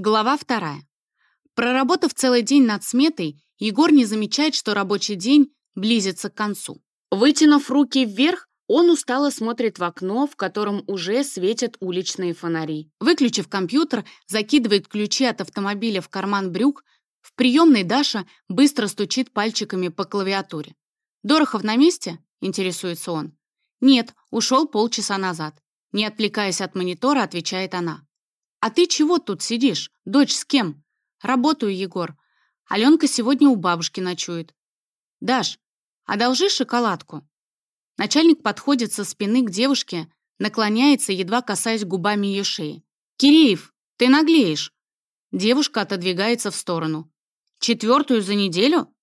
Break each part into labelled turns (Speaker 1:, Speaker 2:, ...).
Speaker 1: Глава вторая. Проработав целый день над сметой, Егор не замечает, что рабочий день близится к концу. Вытянув руки вверх, он устало смотрит в окно, в котором уже светят уличные фонари. Выключив компьютер, закидывает ключи от автомобиля в карман брюк, в приемной Даша быстро стучит пальчиками по клавиатуре. «Дорохов на месте?» — интересуется он. «Нет, ушел полчаса назад». Не отвлекаясь от монитора, отвечает она. «А ты чего тут сидишь? Дочь с кем?» «Работаю, Егор. Аленка сегодня у бабушки ночует». «Даш, одолжи шоколадку». Начальник подходит со спины к девушке, наклоняется, едва касаясь губами ее шеи. «Киреев, ты наглеешь!» Девушка отодвигается в сторону. «Четвертую за неделю?»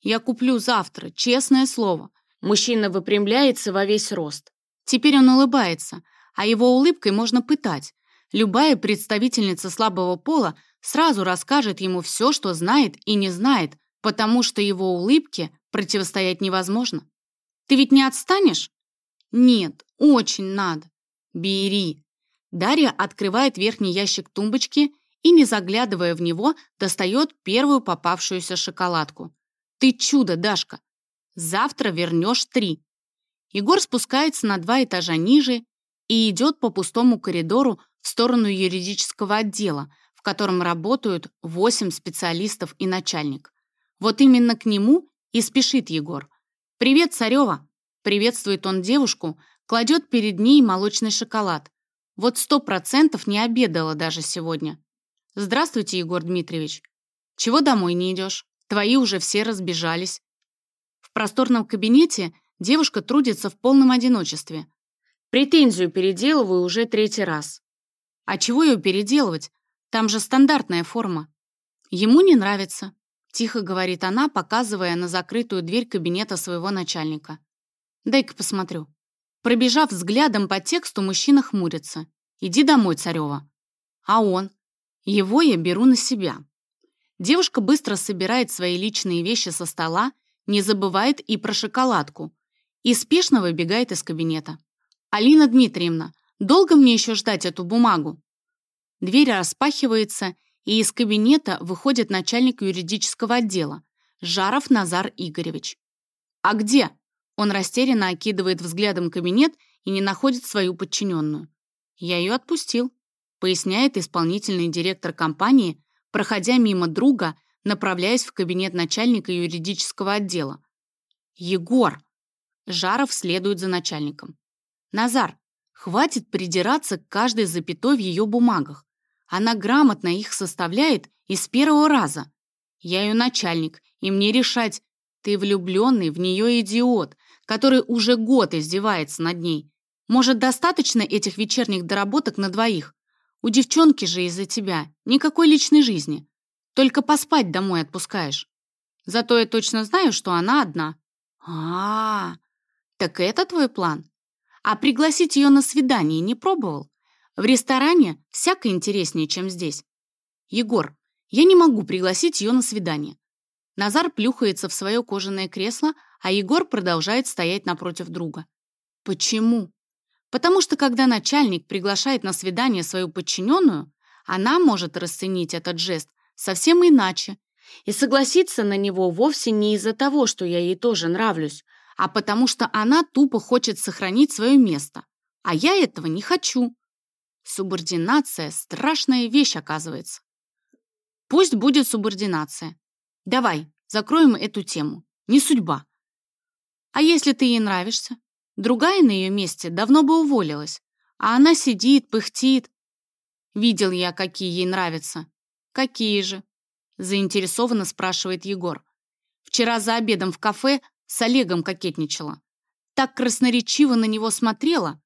Speaker 1: «Я куплю завтра, честное слово». Мужчина выпрямляется во весь рост. Теперь он улыбается, а его улыбкой можно пытать. Любая представительница слабого пола сразу расскажет ему все, что знает и не знает, потому что его улыбке противостоять невозможно. «Ты ведь не отстанешь?» «Нет, очень надо». «Бери». Дарья открывает верхний ящик тумбочки и, не заглядывая в него, достает первую попавшуюся шоколадку. «Ты чудо, Дашка! Завтра вернешь три». Егор спускается на два этажа ниже и идет по пустому коридору сторону юридического отдела, в котором работают восемь специалистов и начальник. Вот именно к нему и спешит Егор. «Привет, Царева!» Приветствует он девушку, кладет перед ней молочный шоколад. Вот сто процентов не обедала даже сегодня. «Здравствуйте, Егор Дмитриевич. Чего домой не идешь? Твои уже все разбежались». В просторном кабинете девушка трудится в полном одиночестве. Претензию переделываю уже третий раз. А чего ее переделывать? Там же стандартная форма. Ему не нравится, тихо говорит она, показывая на закрытую дверь кабинета своего начальника. Дай-ка посмотрю. Пробежав взглядом по тексту, мужчина хмурится. «Иди домой, Царева». А он? Его я беру на себя. Девушка быстро собирает свои личные вещи со стола, не забывает и про шоколадку, и спешно выбегает из кабинета. «Алина Дмитриевна, долго мне еще ждать эту бумагу?» Дверь распахивается, и из кабинета выходит начальник юридического отдела, Жаров Назар Игоревич. «А где?» Он растерянно окидывает взглядом кабинет и не находит свою подчиненную. «Я ее отпустил», поясняет исполнительный директор компании, проходя мимо друга, направляясь в кабинет начальника юридического отдела. «Егор!» Жаров следует за начальником. «Назар, хватит придираться к каждой запятой в ее бумагах. Она грамотно их составляет и с первого раза. Я ее начальник, и мне решать, ты влюбленный в нее идиот, который уже год издевается над ней. Может, достаточно этих вечерних доработок на двоих? У девчонки же из-за тебя никакой личной жизни. Только поспать домой отпускаешь. Зато я точно знаю, что она одна. А, -а, -а так это твой план? А пригласить ее на свидание не пробовал? В ресторане всяко интереснее, чем здесь. Егор, я не могу пригласить ее на свидание. Назар плюхается в свое кожаное кресло, а Егор продолжает стоять напротив друга. Почему? Потому что когда начальник приглашает на свидание свою подчиненную, она может расценить этот жест совсем иначе и согласиться на него вовсе не из-за того, что я ей тоже нравлюсь, а потому что она тупо хочет сохранить свое место. А я этого не хочу. Субординация — страшная вещь, оказывается. Пусть будет субординация. Давай, закроем эту тему. Не судьба. А если ты ей нравишься? Другая на ее месте давно бы уволилась. А она сидит, пыхтит. Видел я, какие ей нравятся. Какие же? Заинтересованно спрашивает Егор. Вчера за обедом в кафе с Олегом кокетничала. Так красноречиво на него смотрела.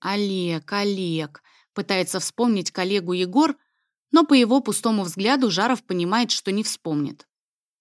Speaker 1: Олег, Олег, пытается вспомнить коллегу Егор, но по его пустому взгляду Жаров понимает, что не вспомнит.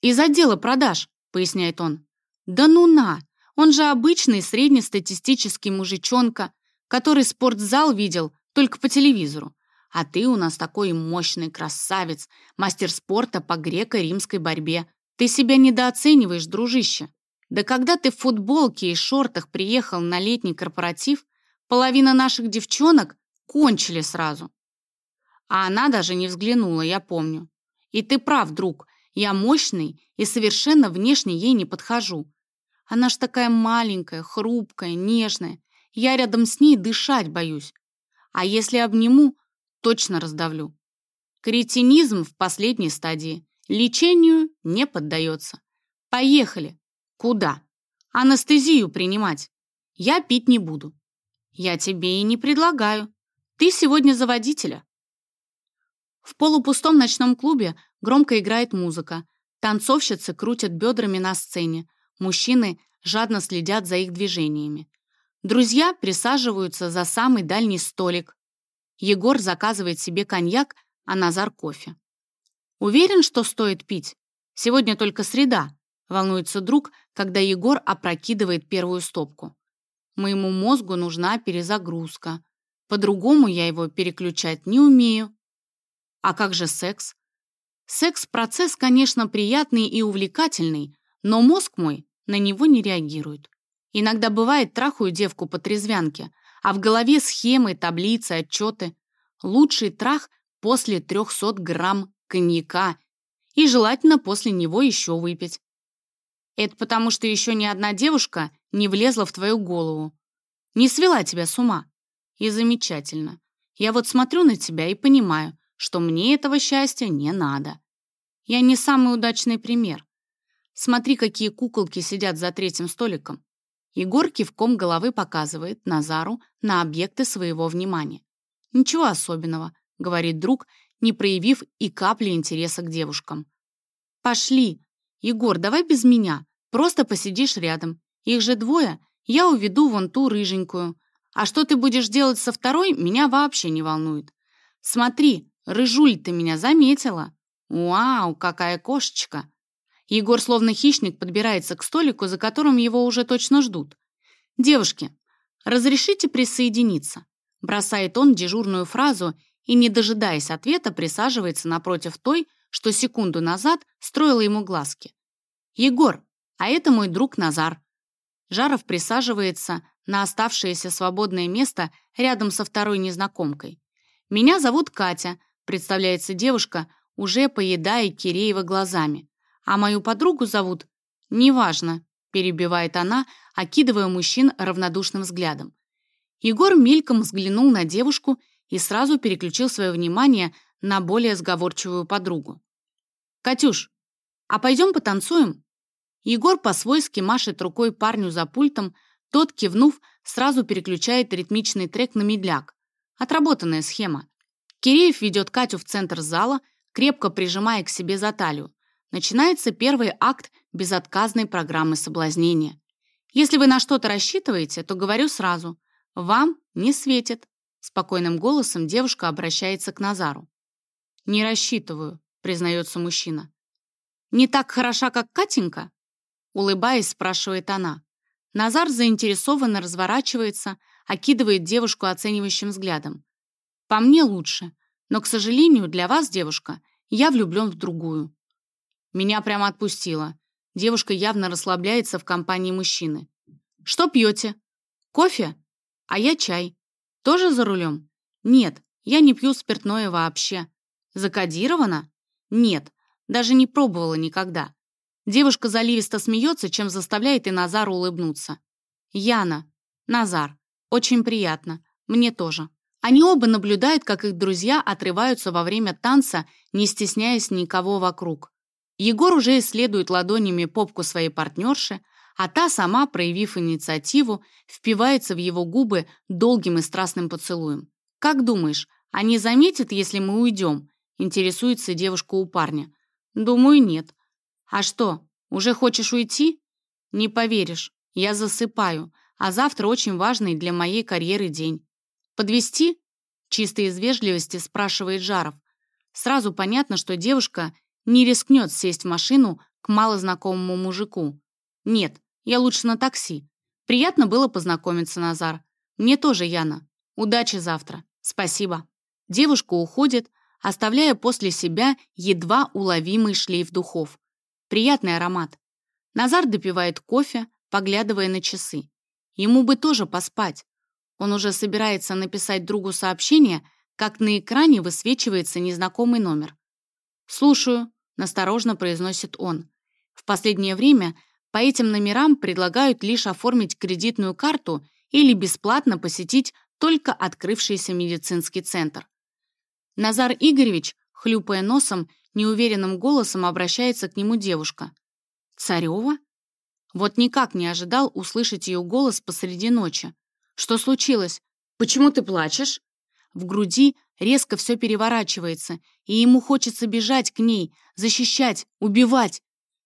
Speaker 1: «Из отдела продаж», — поясняет он. «Да ну на! Он же обычный среднестатистический мужичонка, который спортзал видел только по телевизору. А ты у нас такой мощный красавец, мастер спорта по греко-римской борьбе. Ты себя недооцениваешь, дружище. Да когда ты в футболке и шортах приехал на летний корпоратив, половина наших девчонок кончили сразу. А она даже не взглянула, я помню. И ты прав, друг, я мощный и совершенно внешне ей не подхожу. Она ж такая маленькая, хрупкая, нежная. Я рядом с ней дышать боюсь. А если обниму, точно раздавлю. Кретинизм в последней стадии. Лечению не поддается. Поехали. Куда? Анестезию принимать. Я пить не буду. Я тебе и не предлагаю. Ты сегодня за водителя. В полупустом ночном клубе громко играет музыка. Танцовщицы крутят бедрами на сцене. Мужчины жадно следят за их движениями. Друзья присаживаются за самый дальний столик. Егор заказывает себе коньяк, а Назар кофе. «Уверен, что стоит пить? Сегодня только среда», — волнуется друг, когда Егор опрокидывает первую стопку. «Моему мозгу нужна перезагрузка. По-другому я его переключать не умею». «А как же секс?» «Секс-процесс, конечно, приятный и увлекательный, но мозг мой на него не реагирует. Иногда бывает, трахаю девку по трезвянке, а в голове схемы, таблицы, отчеты. Лучший трах после 300 грамм коньяка и желательно после него еще выпить. Это потому, что еще ни одна девушка не влезла в твою голову. Не свела тебя с ума. И замечательно. Я вот смотрю на тебя и понимаю, что мне этого счастья не надо. Я не самый удачный пример. Смотри, какие куколки сидят за третьим столиком. Егор кивком головы показывает Назару на объекты своего внимания. «Ничего особенного», — говорит друг, не проявив и капли интереса к девушкам. «Пошли! Егор, давай без меня. Просто посидишь рядом. Их же двое. Я уведу вон ту рыженькую. А что ты будешь делать со второй, меня вообще не волнует. Смотри, рыжуль ты меня заметила. Вау, какая кошечка!» Егор словно хищник подбирается к столику, за которым его уже точно ждут. «Девушки, разрешите присоединиться?» Бросает он дежурную фразу и, не дожидаясь ответа, присаживается напротив той, что секунду назад строила ему глазки. «Егор, а это мой друг Назар». Жаров присаживается на оставшееся свободное место рядом со второй незнакомкой. «Меня зовут Катя», — представляется девушка, уже поедая Киреева глазами. А мою подругу зовут... Неважно, перебивает она, окидывая мужчин равнодушным взглядом. Егор мельком взглянул на девушку и сразу переключил свое внимание на более сговорчивую подругу. «Катюш, а пойдем потанцуем?» Егор по-свойски машет рукой парню за пультом, тот, кивнув, сразу переключает ритмичный трек на медляк. Отработанная схема. Киреев ведет Катю в центр зала, крепко прижимая к себе за талию начинается первый акт безотказной программы соблазнения. Если вы на что-то рассчитываете, то говорю сразу, вам не светит. Спокойным голосом девушка обращается к Назару. «Не рассчитываю», — признается мужчина. «Не так хороша, как Катенька?» Улыбаясь, спрашивает она. Назар заинтересованно разворачивается, окидывает девушку оценивающим взглядом. «По мне лучше, но, к сожалению, для вас, девушка, я влюблен в другую. Меня прямо отпустило. Девушка явно расслабляется в компании мужчины. «Что пьете?» «Кофе? А я чай. Тоже за рулем?» «Нет, я не пью спиртное вообще». «Закодировано?» «Нет, даже не пробовала никогда». Девушка заливисто смеется, чем заставляет и Назара улыбнуться. «Яна. Назар. Очень приятно. Мне тоже». Они оба наблюдают, как их друзья отрываются во время танца, не стесняясь никого вокруг. Егор уже исследует ладонями попку своей партнерши, а та сама, проявив инициативу, впивается в его губы долгим и страстным поцелуем. «Как думаешь, они заметят, если мы уйдем?» интересуется девушка у парня. «Думаю, нет». «А что, уже хочешь уйти?» «Не поверишь, я засыпаю, а завтра очень важный для моей карьеры день». «Подвести? чисто из вежливости спрашивает Жаров. Сразу понятно, что девушка не рискнет сесть в машину к малознакомому мужику. Нет, я лучше на такси. Приятно было познакомиться, Назар. Мне тоже, Яна. Удачи завтра. Спасибо. Девушка уходит, оставляя после себя едва уловимый шлейф духов. Приятный аромат. Назар допивает кофе, поглядывая на часы. Ему бы тоже поспать. Он уже собирается написать другу сообщение, как на экране высвечивается незнакомый номер. «Слушаю», — насторожно произносит он. В последнее время по этим номерам предлагают лишь оформить кредитную карту или бесплатно посетить только открывшийся медицинский центр. Назар Игоревич, хлюпая носом, неуверенным голосом обращается к нему девушка. «Царева?» Вот никак не ожидал услышать ее голос посреди ночи. «Что случилось? Почему ты плачешь?» В груди резко все переворачивается, и ему хочется бежать к ней, защищать, убивать.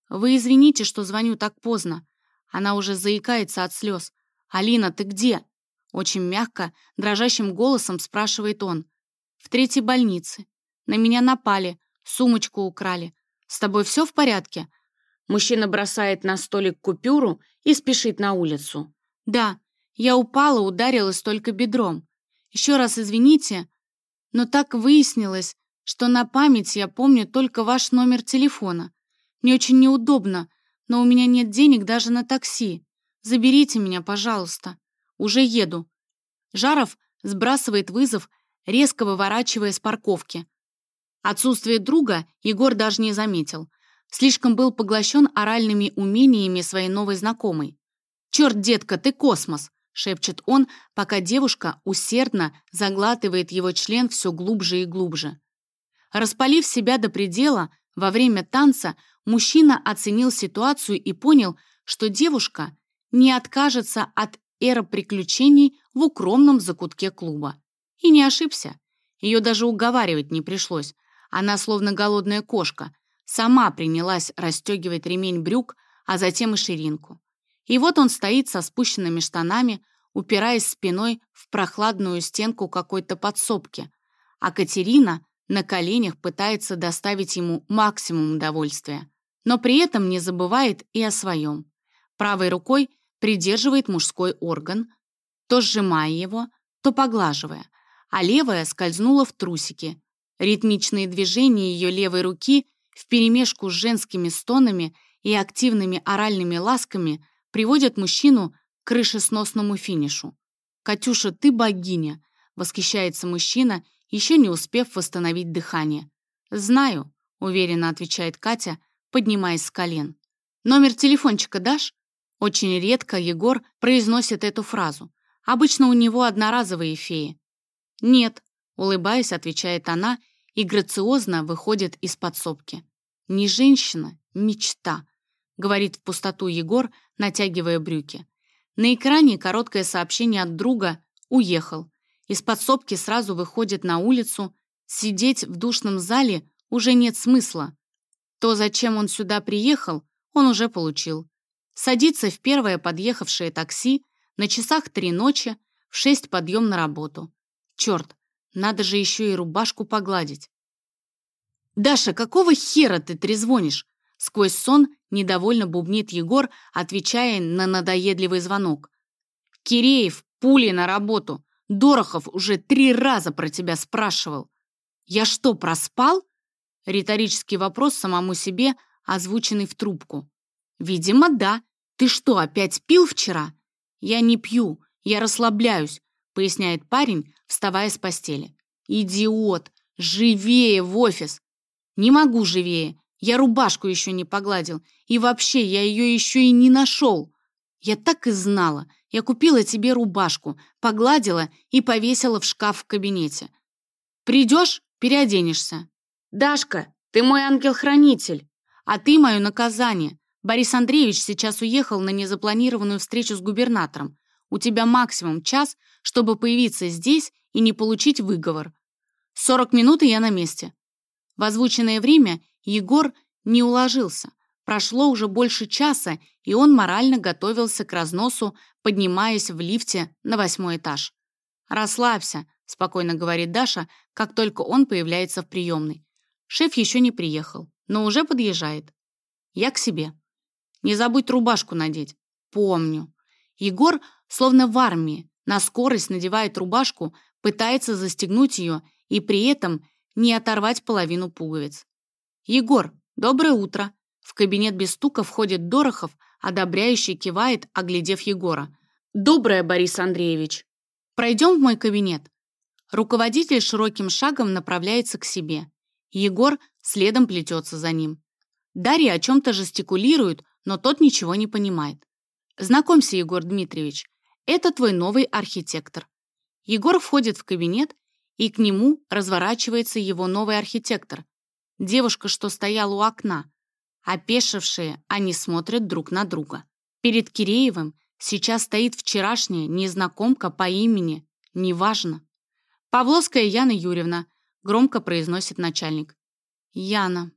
Speaker 1: «Вы извините, что звоню так поздно». Она уже заикается от слез. «Алина, ты где?» Очень мягко, дрожащим голосом спрашивает он. «В третьей больнице. На меня напали, сумочку украли. С тобой все в порядке?» Мужчина бросает на столик купюру и спешит на улицу. «Да, я упала, ударилась только бедром. Еще раз извините, но так выяснилось, что на память я помню только ваш номер телефона. Мне очень неудобно, но у меня нет денег даже на такси. Заберите меня, пожалуйста. Уже еду». Жаров сбрасывает вызов, резко выворачивая с парковки. Отсутствие друга Егор даже не заметил. Слишком был поглощен оральными умениями своей новой знакомой. «Черт, детка, ты космос!» — шепчет он, пока девушка усердно заглатывает его член все глубже и глубже. Распалив себя до предела, во время танца мужчина оценил ситуацию и понял, что девушка не откажется от эра приключений в укромном закутке клуба. И не ошибся. Ее даже уговаривать не пришлось. Она, словно голодная кошка, сама принялась расстегивать ремень брюк, а затем и ширинку. И вот он стоит со спущенными штанами, упираясь спиной в прохладную стенку какой-то подсобки, а Катерина на коленях пытается доставить ему максимум удовольствия, но при этом не забывает и о своем. Правой рукой придерживает мужской орган, то сжимая его, то поглаживая, а левая скользнула в трусики. Ритмичные движения ее левой руки вперемешку с женскими стонами и активными оральными ласками приводят мужчину к крышесносному финишу. «Катюша, ты богиня!» — восхищается мужчина, еще не успев восстановить дыхание. «Знаю», — уверенно отвечает Катя, поднимаясь с колен. «Номер телефончика дашь?» Очень редко Егор произносит эту фразу. Обычно у него одноразовые феи. «Нет», — улыбаясь, отвечает она и грациозно выходит из подсобки. «Не женщина, мечта», — говорит в пустоту Егор, натягивая брюки. На экране короткое сообщение от друга «Уехал». Из подсобки сразу выходит на улицу. Сидеть в душном зале уже нет смысла. То, зачем он сюда приехал, он уже получил. Садится в первое подъехавшее такси, на часах три ночи, в шесть подъем на работу. Черт, надо же еще и рубашку погладить. «Даша, какого хера ты трезвонишь?» Сквозь сон недовольно бубнит Егор, отвечая на надоедливый звонок. «Киреев, пули на работу. Дорохов уже три раза про тебя спрашивал. Я что, проспал?» Риторический вопрос самому себе, озвученный в трубку. «Видимо, да. Ты что, опять пил вчера?» «Я не пью, я расслабляюсь», — поясняет парень, вставая с постели. «Идиот! Живее в офис!» «Не могу живее. Я рубашку еще не погладил. И вообще, я ее еще и не нашел. Я так и знала. Я купила тебе рубашку, погладила и повесила в шкаф в кабинете. Придешь — переоденешься. Дашка, ты мой ангел-хранитель, а ты мое наказание. Борис Андреевич сейчас уехал на незапланированную встречу с губернатором. У тебя максимум час, чтобы появиться здесь и не получить выговор. 40 минут, и я на месте. В озвученное время Егор не уложился. Прошло уже больше часа, и он морально готовился к разносу, поднимаясь в лифте на восьмой этаж. «Расслабься», — спокойно говорит Даша, как только он появляется в приемной. Шеф еще не приехал, но уже подъезжает. «Я к себе». Не забудь рубашку надеть. Помню. Егор, словно в армии, на скорость надевает рубашку, пытается застегнуть ее и при этом не оторвать половину пуговиц. «Егор, доброе утро!» В кабинет без стука входит Дорохов, одобряющий кивает, оглядев Егора. «Доброе, Борис Андреевич!» «Пройдем в мой кабинет?» Руководитель широким шагом направляется к себе. Егор следом плетется за ним. Дарья о чем-то жестикулирует, но тот ничего не понимает. «Знакомься, Егор Дмитриевич, это твой новый архитектор». Егор входит в кабинет, и к нему разворачивается его новый архитектор. Девушка, что стояла у окна. Опешившие, они смотрят друг на друга. Перед Киреевым сейчас стоит вчерашняя незнакомка по имени, неважно. «Павловская Яна Юрьевна», — громко произносит начальник. «Яна.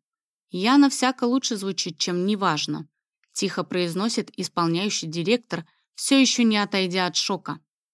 Speaker 1: Яна всяко лучше звучит, чем «неважно», — тихо произносит исполняющий директор, все еще не отойдя от шока.